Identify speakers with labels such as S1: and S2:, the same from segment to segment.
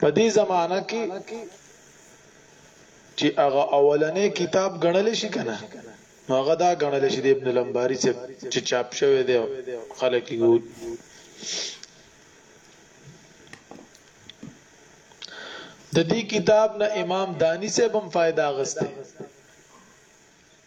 S1: په دې زمانه کې چې هغه اولنې کتاب غنل شي کنه نو هغه دا غنل شي د ابن لمباری څخه چې چاپ شوی دی خلک یې ګول د دې کتاب نه امام دانی صاحب هم فائدہ غسته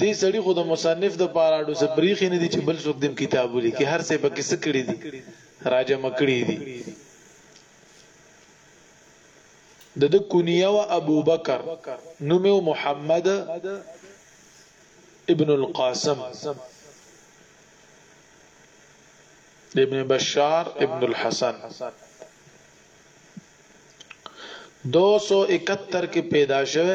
S1: دې سړي خو د مصنف د پاره اډو څه پریخي نه دي چې بل څوک دیم کتاب ولیکي هر څه پکې څه کړی دي راجه مکړی دي د د کنیه و ابو بکر نوم محمد ابن القاسم ابن بشار ابن الحسن 271 کې پیدا شوه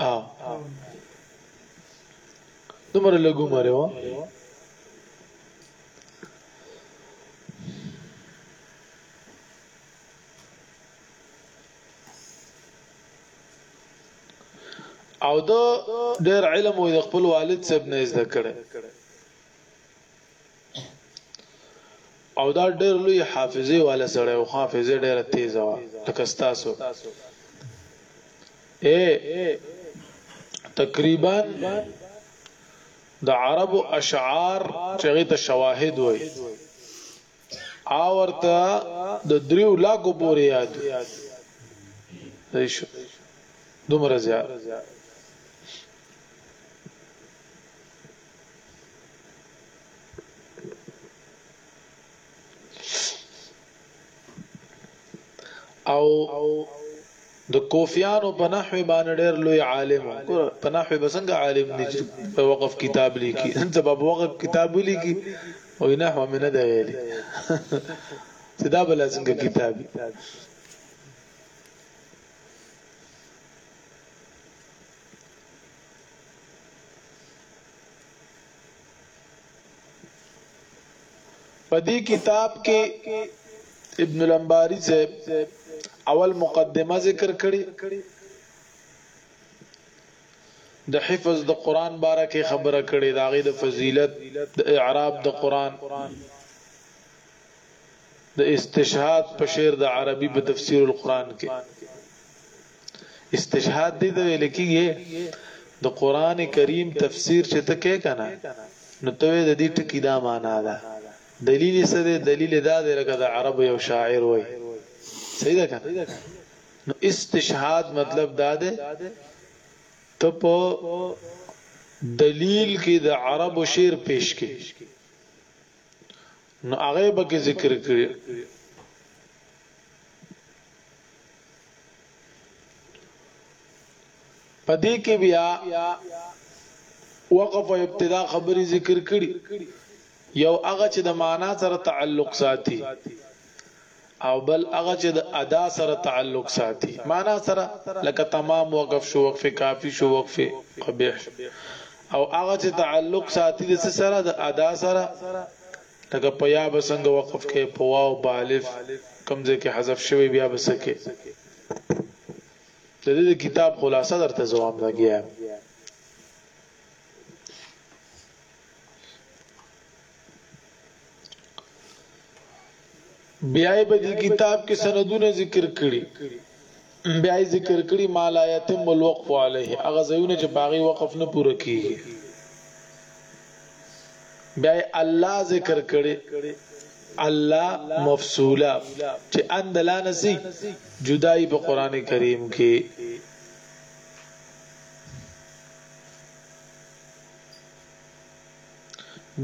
S1: ها دومره لګو مره و او د ډېر علم او د خپل والد صاحب نه زده کړي او دا ډېر لوی حافظه والا سړی او حافظه ډېره تیزه و لکه تاسو اے تقریبا د عرب اشعار چې ته شواهد وای او ورته د دریو لاکو پورې یاد ریشو دومره زیات او د کوفیانو په نحو باندې ډېر لوی عالم په نحو بسنګ عالم دي په وقف کتاب لیکي انت په وقف کتاب لیکي او نحو مې نه دی ویلي چې دا بل څنګه کتاب په دې کتاب کې ابن الانباری صاحب اول مقدمه ذکر کړي د حفظ د قران باره کې خبره کړي دا غي د فضیلت د اعراب د قران د استشهاد په شعر د عربي په تفسیر القرآن کې استشهاد دې ته ویل کیږي د قران کریم تفسیر چې ته کې کنه نو ته د دې ټکی دا معنا ده دلیل څه دی دلیل دا دی لکه د عرب یو شاعر وای صحیح ده کنه نو استشهاد مطلب دا ده ته په دلیل کې د عرب شعر پیش کې نو هغه به کې ذکر کړي پدې کې بیا وقف او ابتدا خبري ذکر کړي یو هغه چې د معنا سره تعلق ساتي او بل هغه چې د ادا سره تعلق ساتي معنی سره لکه تمام وقف شو وقف کافی شو وقف قبیح شو او هغه چې تعلق ساتي د څه سره د ادا سره لکه په یا به څنګه وقف کې په واو په الف کوم ځای کې حذف شوی بیا به څه کې د دې کتاب خلاصه درته جواب لګیا بیا یې په دې کتاب کې سندونه ذکر کړي بیا یې ذکر کړي ما لا یتم الوقف علیه هغه ځایونه چې باغی وقف نه پوره کیږي بیا الله ذکر کړي الله مفصولا چې اند لا نسی جدای په قران کریم کې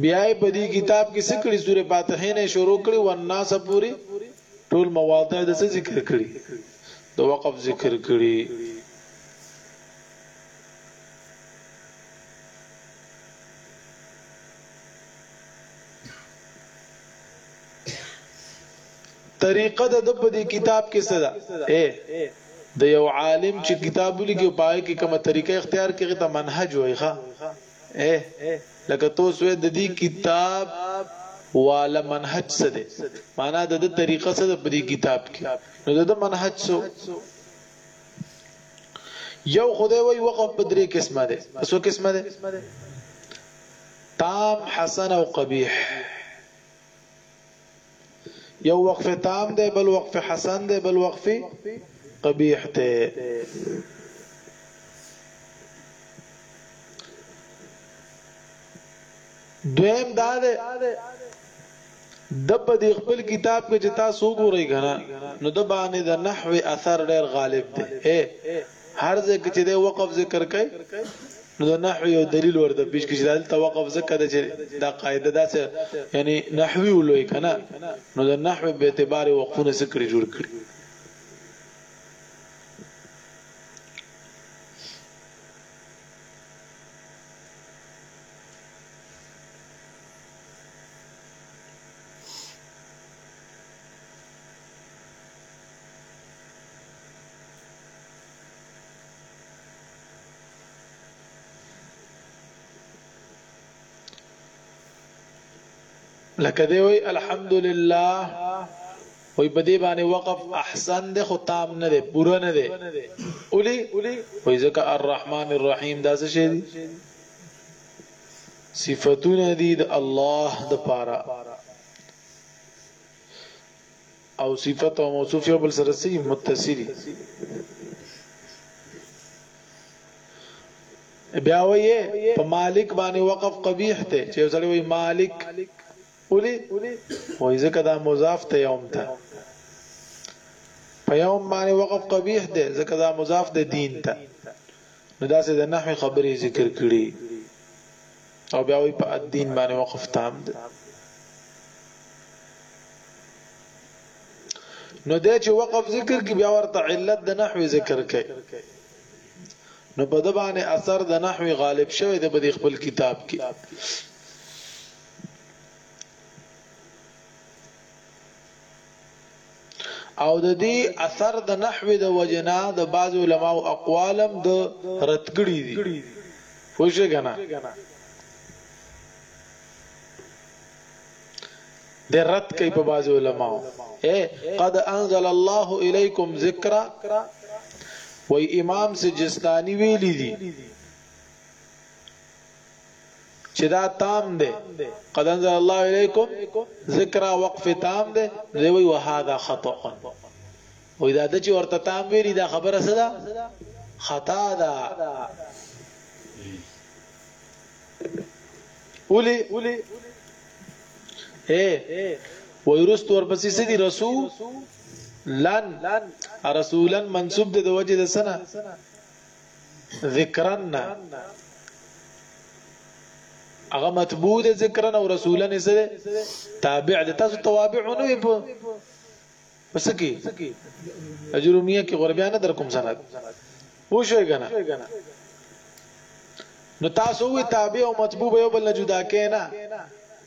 S1: بیا یې په دې کتاب کې څه کړي سوره فاتحه نه شروع کړي والناس پوری ټول مواضع د څه ذکر کړي د وقف ذکر کړي طریقه د په دې کتاب کې څه ده اے د یو عالم چې کتاب لیکي پای کې کومه طریقه اختیار کړي ته منهج وایي ښا اې لکه توس وې د دې کتاب والا منهج څه دی معنا د دې طریقه څه ده په دې کتاب کې نو د دې منهج څه یو خدای وای وقف په درې قسمه ده څو قسمه ده تام حسن او قبیح یو وقف تام دی بل وقف حسن دی بل وقف قبیح دی دویم دا ده د په دې خپل کتاب کې چې تاسو وګورئ غنا نو د باندې د نحوی اثر ډېر غالب دی هر ځای کې چې د وقف ذکر کوي نو د نحو یو دلیل ورته پیش کړي چې د وقف ذکر د چې دا قاعده دا څه یعنی نحوی ولوي کنه نو د نحو به اعتبار وقفونه ذکر جوړ کړي لکه دی وای الحمدلله وای په دې باندې وقف احسن ده خو تام نه ده پوره نه ده اولی وای ځکه الرحمن الرحیم دا څه شی دي صفاتونه دي د الله د پاره او صفت او موصوف یو بل سره سي متصلي بیا وایي په مالک باندې وقف قبیح ته چې سړی وایي مالک ولي وایي ځکه دا مضاف ته یوم ته په یوم باندې وقف قبیح ده ځکه دا مضاف ده دین ته نو دا سه د نحوی خبرې ذکر کړي او بیا وی په الدین باندې وقف تام دی نو د چې وقف ذکر کې بیا ورته علت د نحوی ذکر کړي نو په د باندې اثر د نحوی غالب شوی د بدی خپل کتاب کې او د دې اثر د نحوې د وجې نه د بعضو علماو اقوال هم د رد کړي دي پوه شوې که نه د رد کوي په بعض علماء اے قد انزل الله الیکم ذکر وای امام سجستانی ویلی دي چې دا تام دی قد انزل الله الیکم ذکر وقف تام دی دی وی وهذا خطا وی دا د چې ورته تام ویلی دا خبره څه ده خطا ده ولی اے ویرست ورپسې سدي رسول لن رسولن منسوب د وجه د سنه ذکرن نه هغه متبوع دي ذکرن او رسولن سره تابع دي تاسو توابع نه وي په پس کی اجرومیه کې غربیا نه در کوم سند وو شوي کنه نو تاسو وی تابع او متبوع یو بل جدا کینا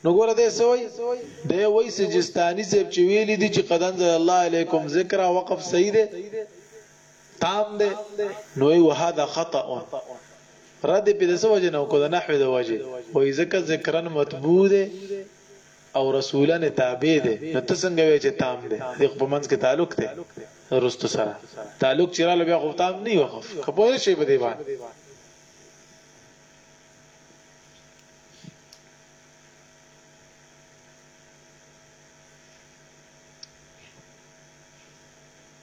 S1: نو ګوره دې سوي د وای سجستاني سیب چې ویلي دي چې قدن الله علیکم ذکر وقف صحیح ده تام دی نو وی وهذا خطأ رد یې په د څه وجه نه وکړو د نحوې د وجې وایي ځکه ذکرن متبوع دی او رسولن تابع دی نو ته څنګه وایې چې تام دی د خو په منځ کې تعلق دی رستو سره تعلق چې راله بیا خو تام نه وقف که پوه شي په دې باندې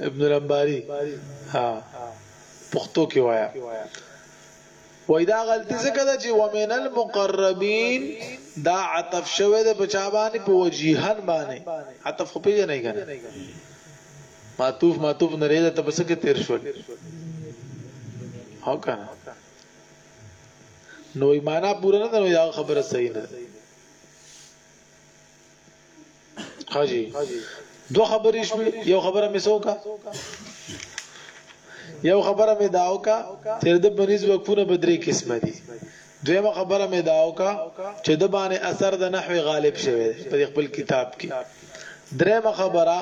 S1: ابن الانباری ها پښتو کې وایا وای دا غلطی څه کده چې ومن المقربین دا عطف شوه د بچا باندې په وجیهن باندې عطف خو پیژنې کنه معطوف معطوف نه لري ته بس کې تیر شول هو کنه نو ایمانه پورا نه دا خبره صحیح نه حاجی دو خبرې شوې یو خبره مې سوکا یو خبره مې داو کا چې د بنیز وقفونه بدري قسمه دي دویمه خبره مې داو کا چې د باندې اثر د نحوی غالب شوی په خپل کتاب کې دریمه خبره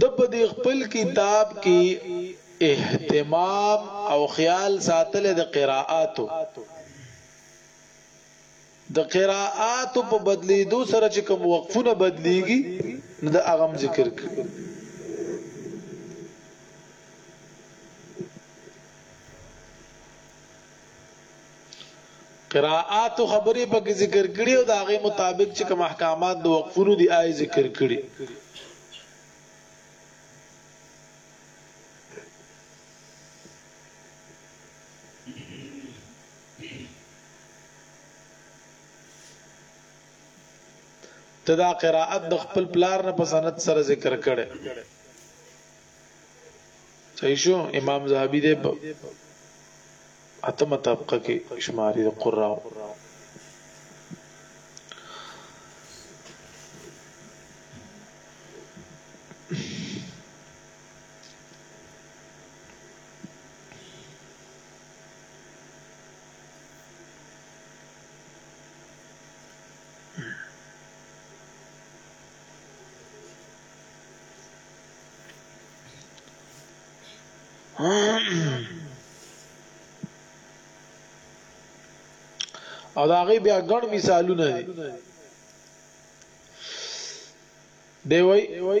S1: ده په دې خپل کتاب کې اهتمام او خیال ساتلی د قراءاتو د قراءاتو په بدلیدو سره چې کوم وقفونه بدلیږي نو د اغم ذکر کړي قراءاتو خبرې په کې ذکر کړي او د هغه مطابق چې کوم احکامات د وقفونو دی آی ذکر کړي ته دا قراءت د خپل پلار نه په سند سره ذکر کړي صحیح شو امام زهبي دې په اتمه طبقه کې شماري د قراو او دا غي بیا ګڼ مثالونه دي دی وای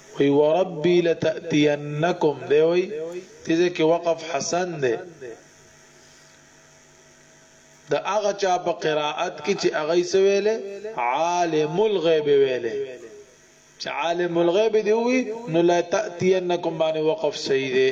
S1: وی وربی لتأتینکم دی وی دی ځای کې وقف حسن دی د هغه چا په قرائت کې چې هغه یې ویلې عالم الغیب ویلې چې عالم الغیب دی وی نو لا تاتینکم باندې وقف صحیح دی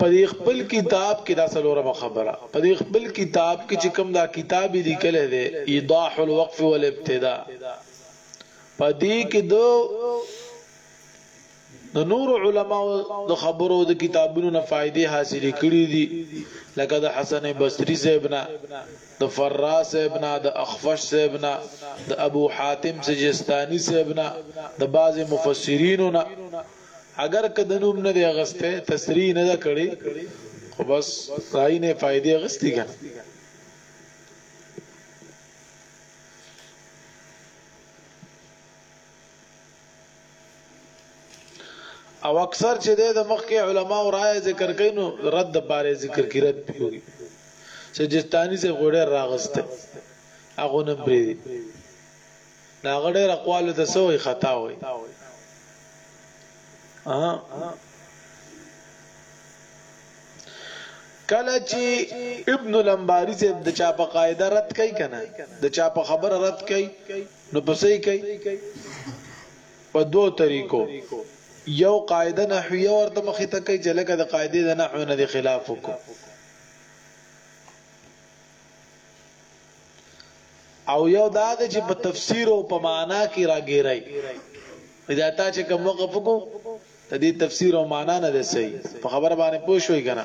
S1: په دې خپل کتاب کې دا څلورمه خبره په دې خپل کتاب کې چې کوم دا کتاب یې لیکلی دی ایضاح الوقف والابتداء په دې کې د د نور علماو د خبرو د کتابونو نه فائدې حاصلې کړې دي لکه د حسن بصري صاحبنا د فرا صاحبنا د اخفش صاحبنا د ابو حاتم سجستاني صاحبنا د بعض مفسرینو نه اګر که د نوم نه دی غسته تصریح نه ده کړی خو بس راي نه فائدې غستی کنه او اکثر چې د مخکې علما او رائے ذکر کین رد د پاره ذکر کی رد پیوږي چې جستانی سے غوړې راغسته اغه نه بری د هغه ډېر اقوالو ته سوې خطا وي کله چې ابن الانباری صاحب د چا په قاعده رد کوي کنه د چا په خبره رد کوي نو پسې کوي په دوه طریقو یو قاعده نحویه ورته مخې ته کوي چې لکه د قاعده د نحو نه د خلاف وکړي او یو دا دی چې په تفسیر او په معنا کې راګیرای دا تا چې کوم وقف کو ته دې تفسیر او معنا نه دی صحیح په خبره باندې پوه شوې کنه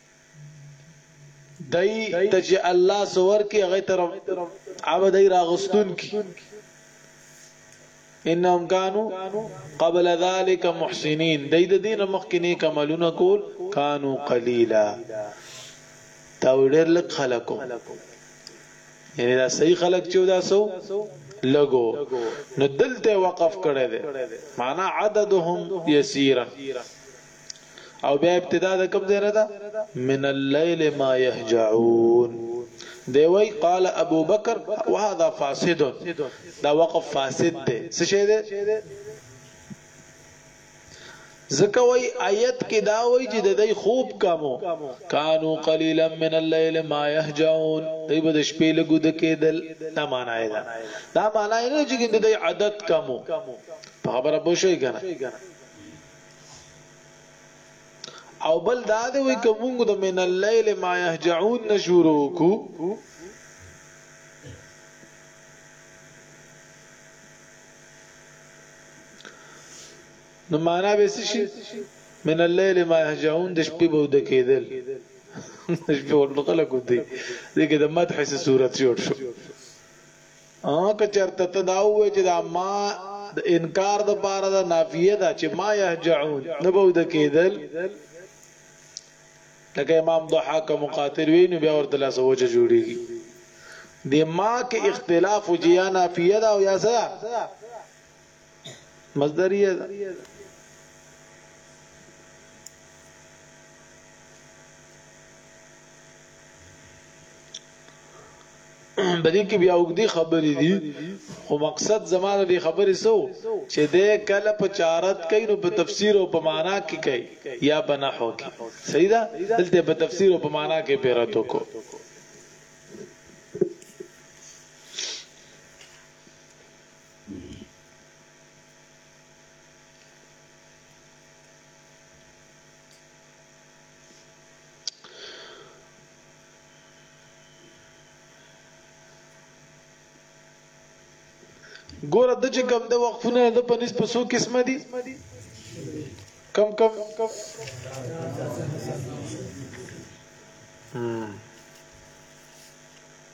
S1: دای ته چې الله سور کې هغه تر عبد ای راغستون کې انهم كانوا قبل ذلك محسنين دای د دین مخکې نیک عملونه کول كانوا قليلا دا ډېر لږ خلکو یعنی دا صحیح خلک چې دا سو لګو نو دلته وقف کړي دي معنا عددهم يسيرا او بیا ابتدا د کوم ځای نه ده من الليل ما يهجعون دی وی قال ابو بکر وهذا فاسد دا وقف فاسد دی څه شه دی ځکه وای آیت کې دا وای چې د دې خوب کمو کانو قلیلا من الليل ما يهجعون دوی به د شپې لګو د کېدل دا معنا ده دا معنا نه چې د دې عادت کمو په خبره بوشي کنه او بل دا دی وی که مونږ د من الليل ما يهجعون نشورو کو نو معنا به شي من الليل ما يهجعون د شپې به د کېدل د شپې ورته خلک دی دغه د مدح صورت جوړ شو که چرته ته دا ووایې چې دا ما د انکار د پاره ده نافیه ده چې ما یهجعون نه به وده کېدل لکه امام ضحاک مقاتل وی نو بیا ورته لاس وجه جوړیږي د ما کې اختلاف جیا نافیه ده او یا سره مصدریه ده د دې کې بیا وګدي خبرې دي خو مقصد زماره دي خبرې سو چې د کله په چارت کین او په تفسیر او په معنا کې کوي یا په نحو کې صحیح ده دلته په تفسیر او په معنا کې پیراتو کو ګوره د چې کم د وقفونه د پنځ په سو قسمه دي کم کم هم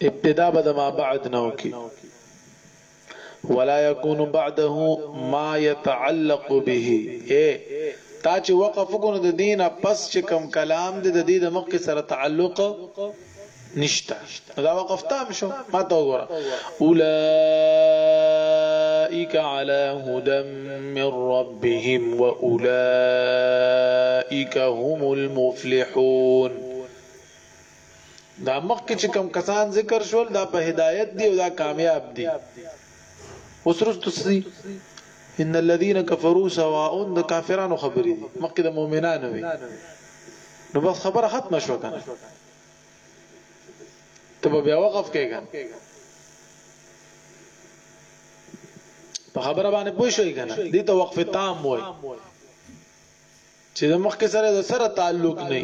S1: ابتدا به د ما بعد نو کی ولا يكون بعده ما يتعلق به اے تا چې وقف کو نو د دینه پس چې کم کلام د دې د مخ سره تعلق نشته نو دا وقف تام شو ما ته وګوره اولائک علی هدى من ربهم واولائک هم المفلحون دا مخکې چې کم کسان ذکر شول دا په هدایت دی او دا کامیاب دی وسرستو سي ان الذين كفروا سواء د کافرانو خبرې دي مخکې د مؤمنانو وي نو بس خبره ختمه شو کنه ته به بیا وقف کېږي په خبره باندې پوه شوې کنه دې ته وقف تام وای چې د مخ کې سره د سره تعلق نه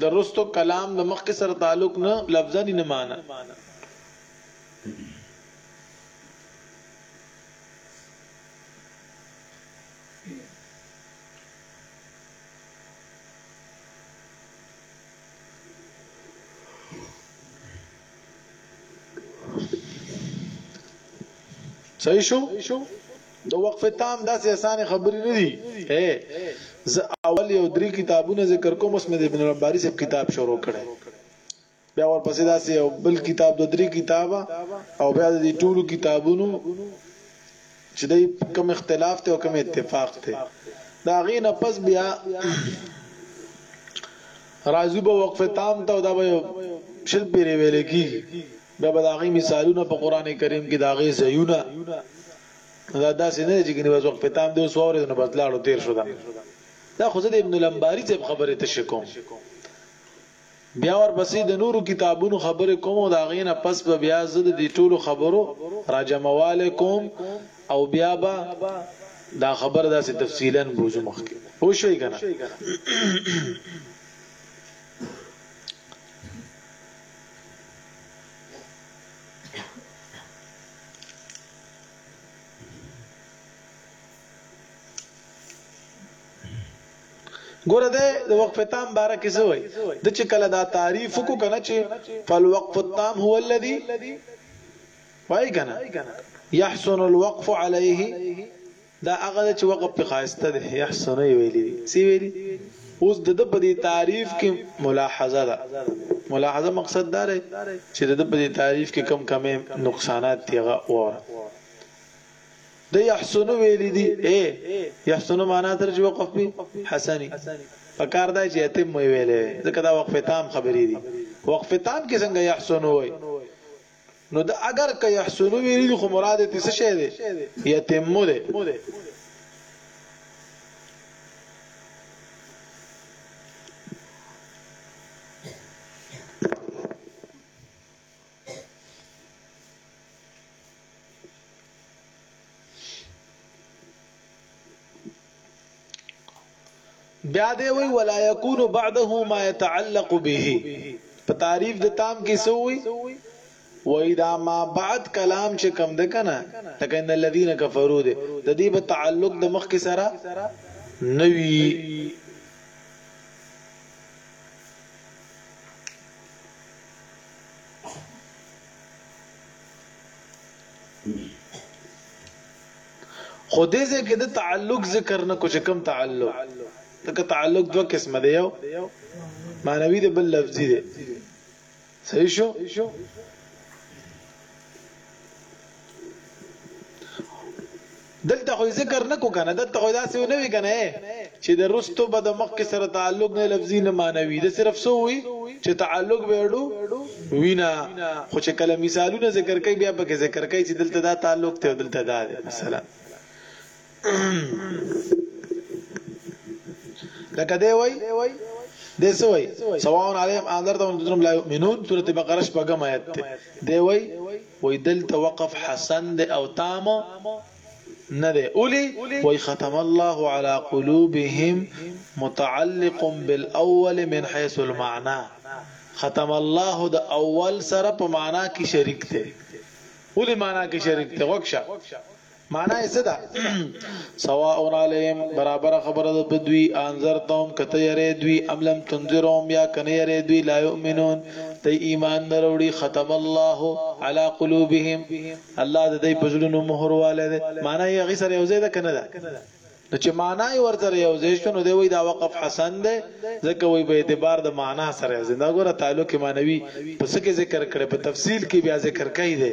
S1: د رستو کلام د مخ کې سره تعلق نه لفظا نه معنا صحیح شو د وقف تام داسې اسانه خبرې نه دي اے ز اول یو درې کتابونه ذکر کوم اوس مې د ابن رباری صاحب کتاب شروع کړي بیا ورپسې داسې یو بل کتاب دو درې کتابه او بیا د دې ټولو کتابونو چې د کوم اختلاف ته او کوم اتفاق ته دا غي نه پس بیا راځو به وقفه تام ته دا به شل پیری ویل کی بیا به دا غي مثالونه په قران کریم کې دا غي زيونه دا داسې نه چې کني بس وقفه تام دی وسو اورې نه بس لاړو تیر شو دا دا خو زه د ابن لمباری صاحب خبره ته شکوم بیا ورپسې د نورو کتابونو خبرې کوم او د هغې نه پس به بیا زه د دې ټولو خبرو راجمعوالی کوم او بیا به دا خبره داسې تفصیلا بوزو مخکې پوه شوئ که نه ګوره ده د وقف تام باره کې څه وای د چې کله دا تعریف کو کنه چې فالوقف التام هو الذي وای کنه يحسن الوقف عليه دا هغه چې وقف په خاصته ده يحسن ویلي سی ویلي اوس د د په دې تعریف کې ملاحظه ده ملاحظه مقصد دا دی چې د د په دې تعریف کې کم کمې نقصانات دی هغه وره د يحسن ویل دي اي يحسن معنا تر چې وقف به حسني پکار دا چې اتم مې ویلې ځکه دا وقف تام خبرې دي وقف تام کې څنګه يحسن وای نو دا اگر که يحسن ویل دي خو مراد دې څه شه دي يتم دي بیا دی وی ولا یکون بعده ما يتعلق به په تعریف د تام کې سووي وای دا ما بعد کلام چې کم ده کنه لکه ان الذين كفروا ده د دې په تعلق د مخ کې سره نوي خو دې ځکه د تعلق ذکر نه کو چې کم تعلق دغه تعلق دوه قسمه دی یو معنوي دی بل لفظي دی صحیح شو دلته خو ذکر نکو کنه دلته خو داسې نه وی کنه چې د رستو به د مخ کې سره تعلق نه لفظي نه مانوي د صرف سو وی چې تعلق به وړو وینا خو چې کله مثالونه ذکر کوي بیا پکې ذکر کوي چې دلته دا تعلق ته دلته دا دی مثلا لکه دی وای د سوي سواون عليهم انذرتهم انذرتهم لا يؤمنون سوره بقره شپږم آیت دی وای وای دلته وقف حسن دی او تام نه دی اولی وای ختم الله على قلوبهم متعلق بالاول من حيث المعنى ختم الله د اول سره په معنا کې شریک دی اولی معنا کې شریک دی وکشه معنی یې څه ده؟ سواء علیهم برابر خبره ده په دوی انذرتهم کته یری دوی ام لم تنذرهم یا کنه یری دوی لا یؤمنون دی ایمان نه وروړي ختم الله علی قلوبهم الله د دې پزړونو مهر والے ده معنی یې غي سره یو ځای ده کنه ده نو چې معنا یې ورته یو ځای شو نو دی وای دا وقف حسن دی ځکه وای په اعتبار د معنا سره زنده ګوره تعلق معنوي پس کې ذکر کړي په تفصیل کې بیا ذکر کوي دی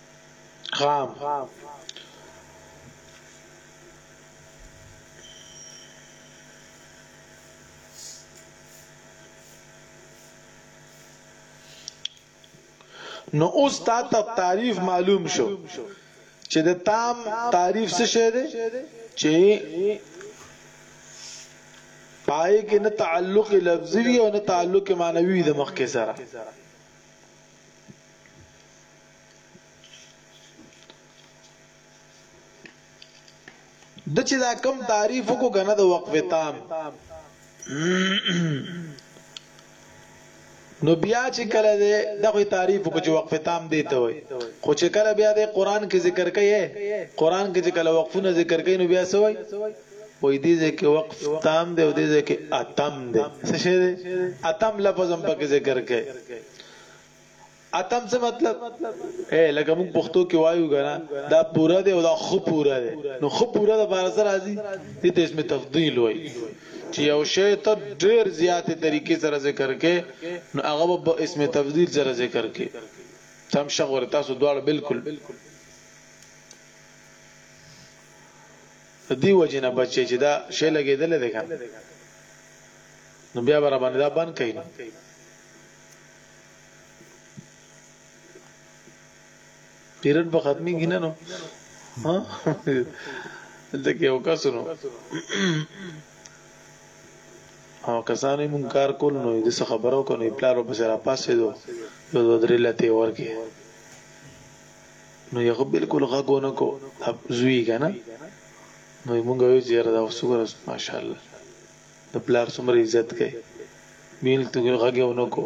S1: غام نو اوس تا ته تعریف معلوم شو چې د تام تعریف څه شه دی چې پای کې نه تعلق لفظي او نه تعلق معنوي د مخ کې سره د چې دا کم تعریف کو کنه د وقف تام نو بیا چې کله دې دغه تعریف کو چې وقف تام دی ته وي خو چې کله بیا د قران کې ذکر کوي قران کې چې کله وقفونه ذکر کوي نو بیا سوي وې دې ځکه وقف تام دی او دې ځکه اتم دی څه شه دی اتم لفظ هم پکې ذکر کوي اتم څه مطلب اے لکه موږ پښتو کې وایو کنه دا پورا دی او دا خو پورا دی نو خو پورا د بار سره راځي دې ته اسم تفضیل وایي چې یو شی ته ډیر زیاتې طریقې سره ذکر کې نو هغه به اسم تفضیل سره ذکر کې تم شغور تاسو دواړه بالکل دی وجنه بچي چې دا شی لګیدل دی کنه نو بیا برابر دا بند کین پیرډ به ختمي کینه نو ها دغه یو کس نو او کسانې مون کار کول نو د څه خبرو کنه پلارو په سره پاسې دو یو دوه درې لته ورکه نو یو بالکل غاګو نه کو زوی کنه نو مونږ یو زیاره دا وسو ماشاءالله د پلار څومره عزت کوي بیل تو غږ یو نو کو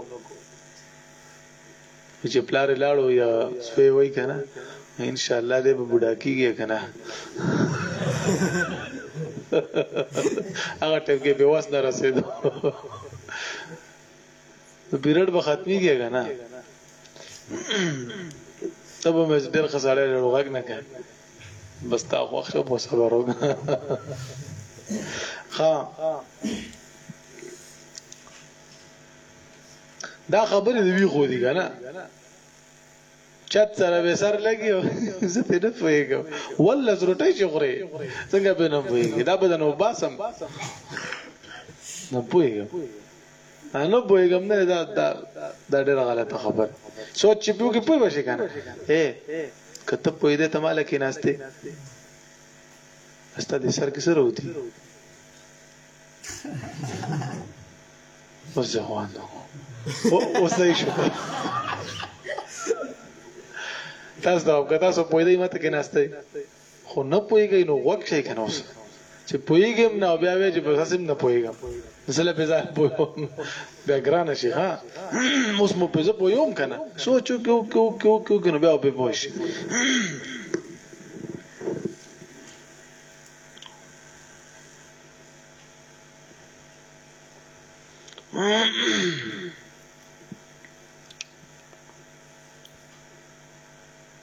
S1: چې پلار لاړو یا سوی وای کنه ان شاء الله دې به بډا کیږي کنه هغه ټیم کې به واس نه رسیدو نو پیریډ به ختميږي کنه تب مې ډېر خساړې لړوغک نه کړ بس تا خوښ یم خو صبر وکړه ها دا خبرې دی وی خو دی کنه چت سره به سر لګي او زه ته نه پوهیږم والله زروټی چې خوري څنګه به نه پوهیږي دا بدن وباسم نه پوهیږم نه پوهیږم نه دا دا ډیره غلطه خبره سوچ چې پیو کې پوه بشي کنه اے کته پوی دې ته مال کې ناشته استا دې سر کې سره وتی اوس ځوان اوس نه شو تاسو دا کته سو پوی دې ماته کې ناشته خو نه پوهیږی نو غوږ شی کنه اوس چې پوهیږی هم نه بیا وی چې بس اسیم نه پوهیږم زله په ځان پوهوم بیا ګران شي ها اوس مو په ځ پوهوم کنه سوچو کیو کیو کیو کیو کنه بیا په پوه شي Mm-hmm.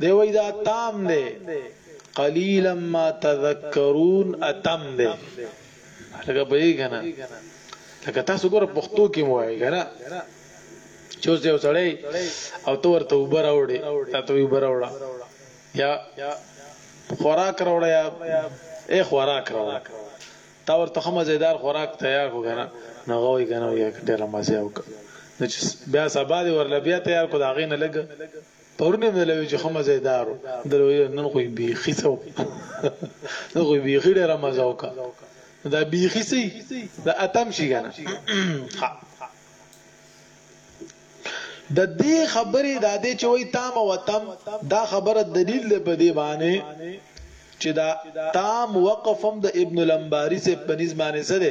S1: دی وایی دا تام دی قلیلا ما تذکرون اتم دی لکه بهی کنه لکه تاسو ګوره پښتو کې مو وایي کنه چې اوس یو سړی او تو ورته وبر اوړي تا ته وبر اوړه یا خوراک راوړه یا ای خوراک راوړه تا ورته هم زیدار خوراک تیار کو کنه نو غوي کنه یو ډیر مزه وکړه نو بیا سبا دی ورل بیا تیار کو دا غینه لګ پرون یې ویل چې ښه مزه دار و در ویل نن خو یې بیخي څه نن خو یې بیخي ډېره مزه وکړه دا بیخي څه د اتم شي که نه د دې خبرې د دې چې وای تام او تم دا خبره دلیل دی په دې باندې چې دا تام وقفم د ابن الانباری سے پنځ باندې سره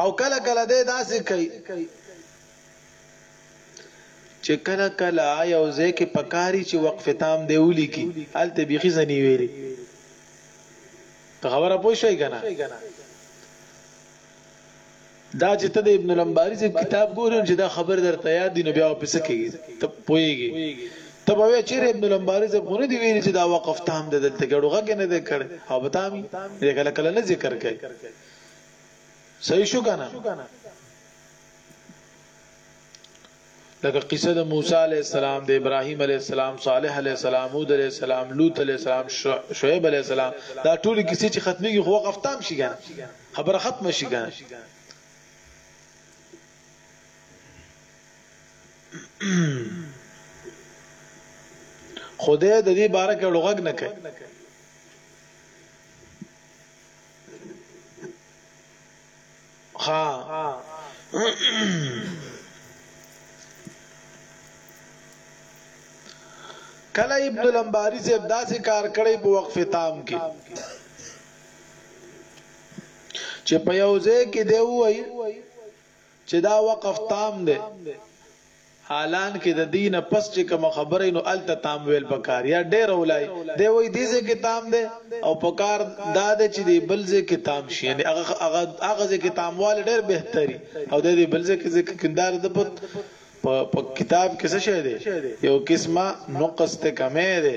S1: او کله کله دی داسې کوي چې کله کله یو ځای کې پکاري چې وقف تام دی ولي کی الته بيخي زنی ویلي خبره پوه شوي کنه دا چې ته د ابن لمباری صاحب کتاب ګورم چې دا خبر درته یاد دی نو بیا په څه کېږي ته پويږي ته به وې چیرې ابن لمباري صاحب خو نه دی ویلي چې دا وقف تام دی دلته ګړو غږ نه دی کړی او به تامي دې کله کله نه ذکر کوي صحیح شو کنه لکه قصه د موسی علی السلام د ابراهیم علی السلام صالح علی السلام هود علی السلام لوط علی السلام شعیب علی السلام دا ټول کیسې چې ختميږي خو وقف تام شي کنه خبره ختمه شي کنه خدای د دې باره کې لغږ نه کوي ها کله ابن لمباری صاحب داسې کار کړی په وقف تام کې چې په یو ځای کې دی وای چې دا وقف تام دی حالان کې د دین پس چې کوم خبرې نو الته تام ویل پکار یا ډېر ولای دی وای دې ځای کې تام دی او پکار دا دی چې دې بل ځای کې تام شي یعنی هغه هغه هغه ځای کې تاموال ډېر بهتري او دې بل ځای کې ځکه کندار د پت په کتاب کې څه شه دی یو قسمه نقص ته کمې دی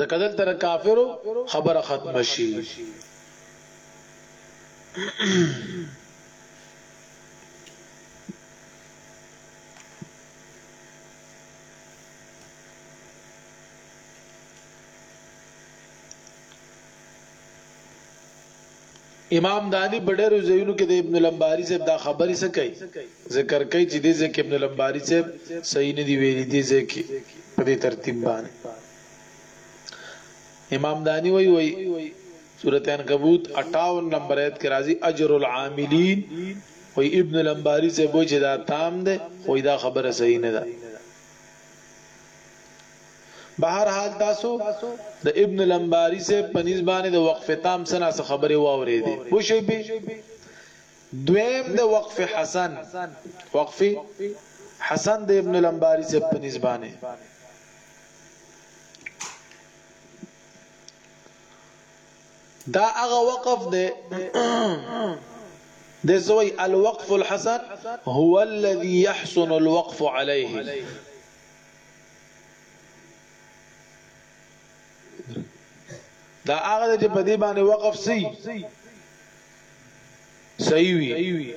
S1: ځکه دلته د کافرو خبره ختم شي امام دانی په ډیرو ځایونو کې د ابن لمباری صاحب دا خبرې څه کوي ذکر کوي چې دې ځکه ابن لمباری صاحب صحیح نه دی ویلي دې ځکه په دې ترتیب باندې امام دانی وی وی سورۃ عنکبوت 58 نمبر آیت کې راځي اجر العاملین وی ابن لمباری سے بوچ دا تام ده خو دا خبره صحیح نه ده بهر حال تاسو د ابن الانباري صاحب په نسبت باندې د وقف تام سنا څخه خبرې واورېدې پوه شئ به دویم د وقف حسن وقف حسن د ابن الانباري صاحب په نسبت باندې دا هغه وقف دی د زوی الوقف الحسن هو الذي يحسن الوقف عليه دا هغه چې په دې باندې وقف سي صحیح وي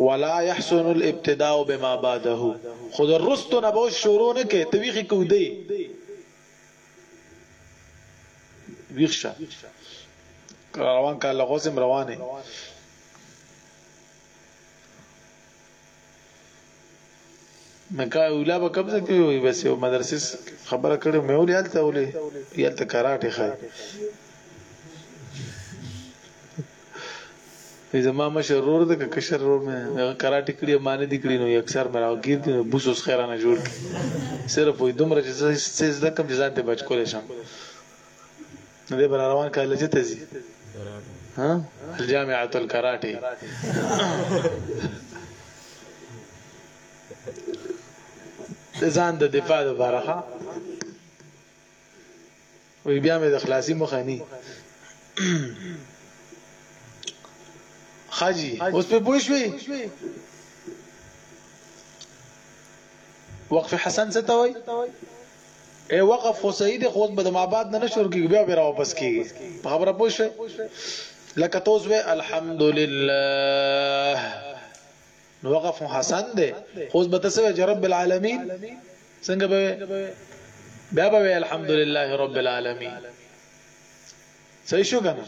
S1: ولا يحسن الابتداء بما بعده خود الرست نه به شروع نه کې تويخ کو دی ویښه روان کال غوسم روانه مکا اولا به قبضه کوي وي بس یو مدرسې خبره کړې مې ولې حالت ولې یالته کراټه خای وی زما مشر رور د کشر رور مې هغه کراټه کړې معنی دي کړې نو اکثر مې راوګیر دي بوس اوس خیرانه جوړ کړي صرف وې دومره چې څه زده کوم ځان ته بچ کولې شم نو دی به را روان کالج ته ځي ها الجامعه الکراټي ځان د دفاع لپاره ها وی بیا مې د خلاصي مخه ني خاجي اوس په پوه شوي وقف حسن څه ته وای اې وقف خو صحیح دی خو اوس به د مابعد نه نه شروع کېږي بیا به راواپس کېږي په خبره پوه شوې لکه ته اوس وې الحمدلله نو وقف حسن دی خو اوس به ته څه وې رب العالمین څنګه به بیا به وې الحمدلله رب العالمین صحیح شو کنه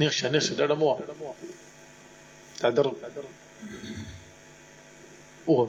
S1: نخشه نخشه ډډه مو تدر اوه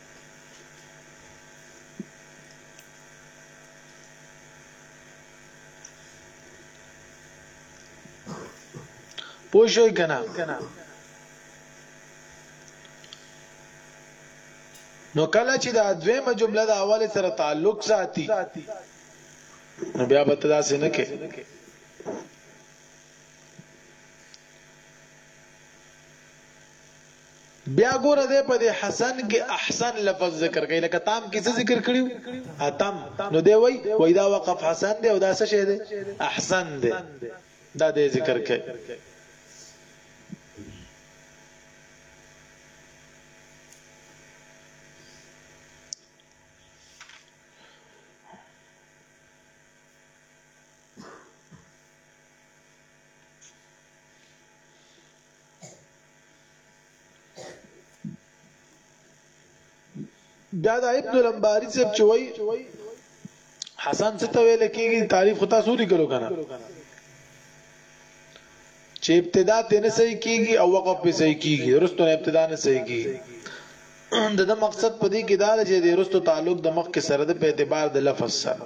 S1: پوه شئ کنه نو کله چې دا دویمه جمله د اوله سره تعلق ساتي نو بیا به تداسې نه کې بیا ګوره دی په دې حسن کې احسن لفظ ذکر کوي لکه تام کې څه ذکر کړیو اتم نو دی وای وای دا وقف حسن دی او دا څه شه دی احسن دی دا دې ذکر کوي بیا دا ابن لمباری صاحب چې وای حسن څه ته ویل کېږي تعریف خو تاسو لیکلو کنه چې ابتدا ته نه صحیح کیږي او وقف په صحیح کیږي ورستو نه ابتدا نه صحیح کیږي د د مقصد په دې کې دا چې د ورستو تعلق د مخ کې سره د په اعتبار د لفظ سره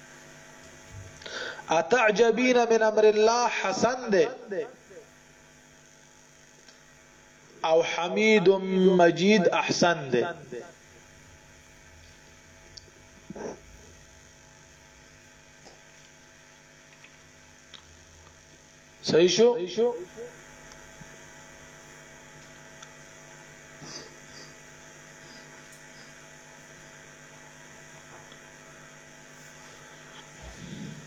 S1: اتعجبين من امر الله حسن دی او حمید مجید احسن ده صحیح شو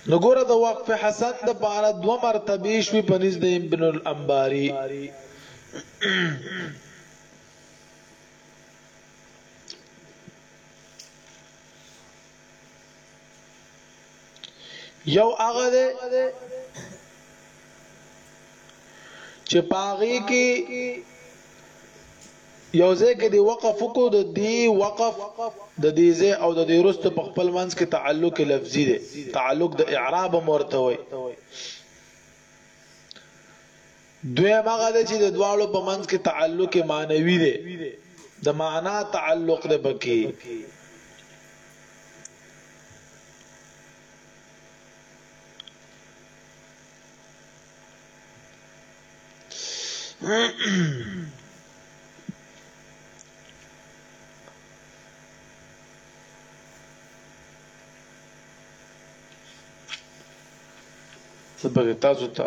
S1: نو ګوره د وقف حسن د پاره دو مرتبه شوي په نس د ابن الانباري یو هغه ده چې پاغي کې یو ځکه دی وقف کو د دی وقف د دې زه او د دې رست په خپل منځ کې تعلق لفظي دی تعلق د اعراب مرته وي دویم هغه دی چې د دواړو په منځ کې تعلق معنوي دی، د معنا تعلق دی پکې. زه به تاسو ته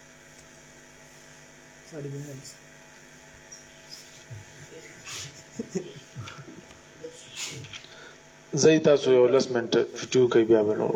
S1: زه تاسو یو لس منټه ویډیو کوي بیا به نور